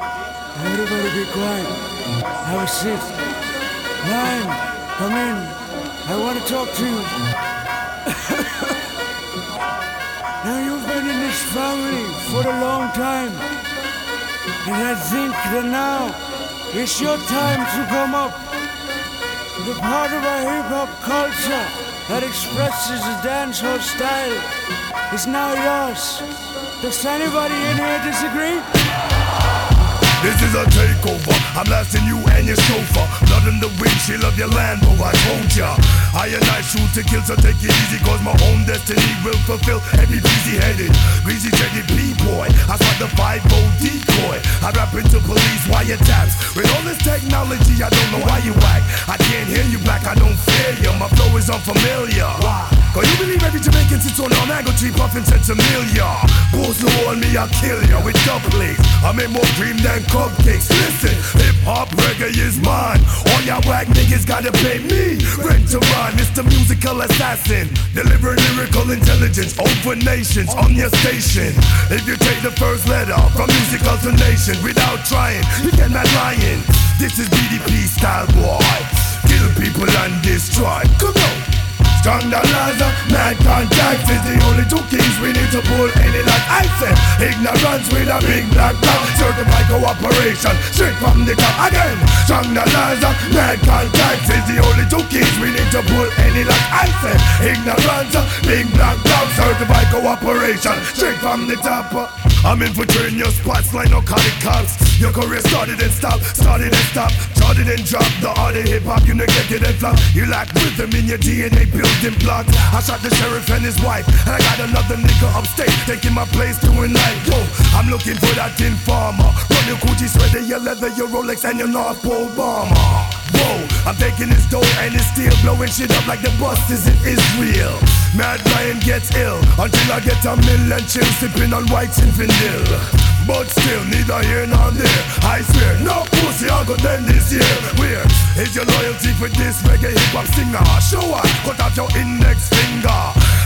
Everybody be quiet. Have a seat. Nine, come in. I want to talk to you. now you've been in this family for a long time. And I think that now it's your time to come up. The part of our hip hop culture that expresses the dancehall style is now yours. Does anybody in here disagree? This is a takeover. I'm blasting you and your chauffeur. Blood in the windshield of your Land Lambo, I told ya. I and I shoot to kill, so take it easy, cause my own destiny will fulfill every busy headed, greasy headed B-boy. I spot the 5 decoy. I rap into police wiretaps. With all this technology, I don't know why you whack. I can't hear you black, I don't fear you. My flow is unfamiliar. Why? Cause you believe every Jamaican sits on a mango tree puffin' since a million. Bulls on me, I'll kill ya with double doublings. I make more cream than cupcakes. Listen, hip hop reggae is mine. All y'all whack niggas gotta pay me. Rent to rhyme, Mr. Musical Assassin. Delivering lyrical intelligence over nations on your station. If you take the first letter from musical to nation without trying, you get Mad Lion. This is BDP style, boy. Kill people and destroy. Come on. The laws mad contact is the only two keys we need to pull any I said Ignorance with a big black dot Certified cooperation straight from the top. Again Strong the laws mad contact is the only two keys we need to pull any like I said Ignorance, big black dot Certified cooperation straight from the top I'm infiltrating your spots like narcotic cops. Your career started and stopped, started and stopped. Started and dropped, the art of hip-hop You neglected and flop You lack rhythm in your DNA building blocks I shot the sheriff and his wife And I got another nigga upstate Taking my place doing life Whoa, I'm looking for that informer. Run your Gucci sweater, your leather, your Rolex And your North Pole bomber taking this dough and it's still blowing shit up like the bus is in Israel. Mad Lion gets ill until I get a million chill sipping on white Zinfandel. But still, neither here nor there. I swear, no pussy I go then this year. Where is your loyalty for this reggae hip hop singer? Show up, cut off your index finger.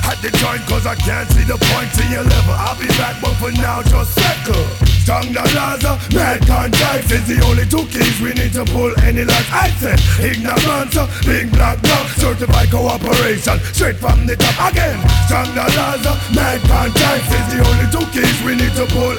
At the joint cause I can't see the point to your level. I'll be back, but for now, just settle. Strong the laza, mad contacts is the only two keys we need to pull any like I said. Ignorance, big black dog, certified cooperation, straight from the top again. Strong the laza, mad contacts is the only two keys we need to pull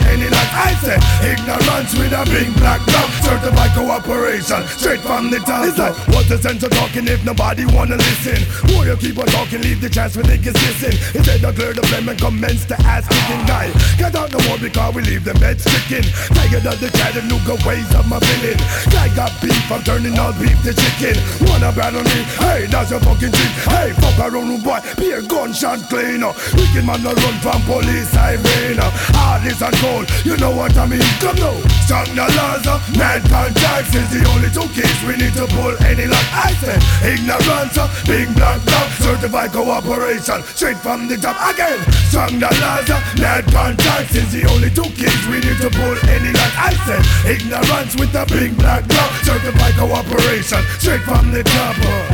I said. Ignorance with a big black dog, certified cooperation, straight from the top. It's like, what's the sense of talking if nobody wanna listen? Boy, you keep on talking, leave the chance for niggas listen. Instead of clear the flame and commence to ask kicking guy. Get out no more because we leave them beds stricken. Tired of the Chattanooga ways of my villain. Guy got beef, I'm turning all beef to chicken. Wanna battle me? Hey, that's your fucking dream. Hey, fuck around, boy, be a gunshot cleaner. Wicked man, no run from police siren. Hard is and cold, you know what I mean? Come now. Strong the laws of mad contacts is the only two keys we need to pull any like I said. Ignorance, uh, big black dog, certified cooperation, straight from the top again. Strong the laws of mad contacts is the only two keys we need to pull any like I said. Ignorance with a big black dog, certified cooperation, straight from the top. Uh.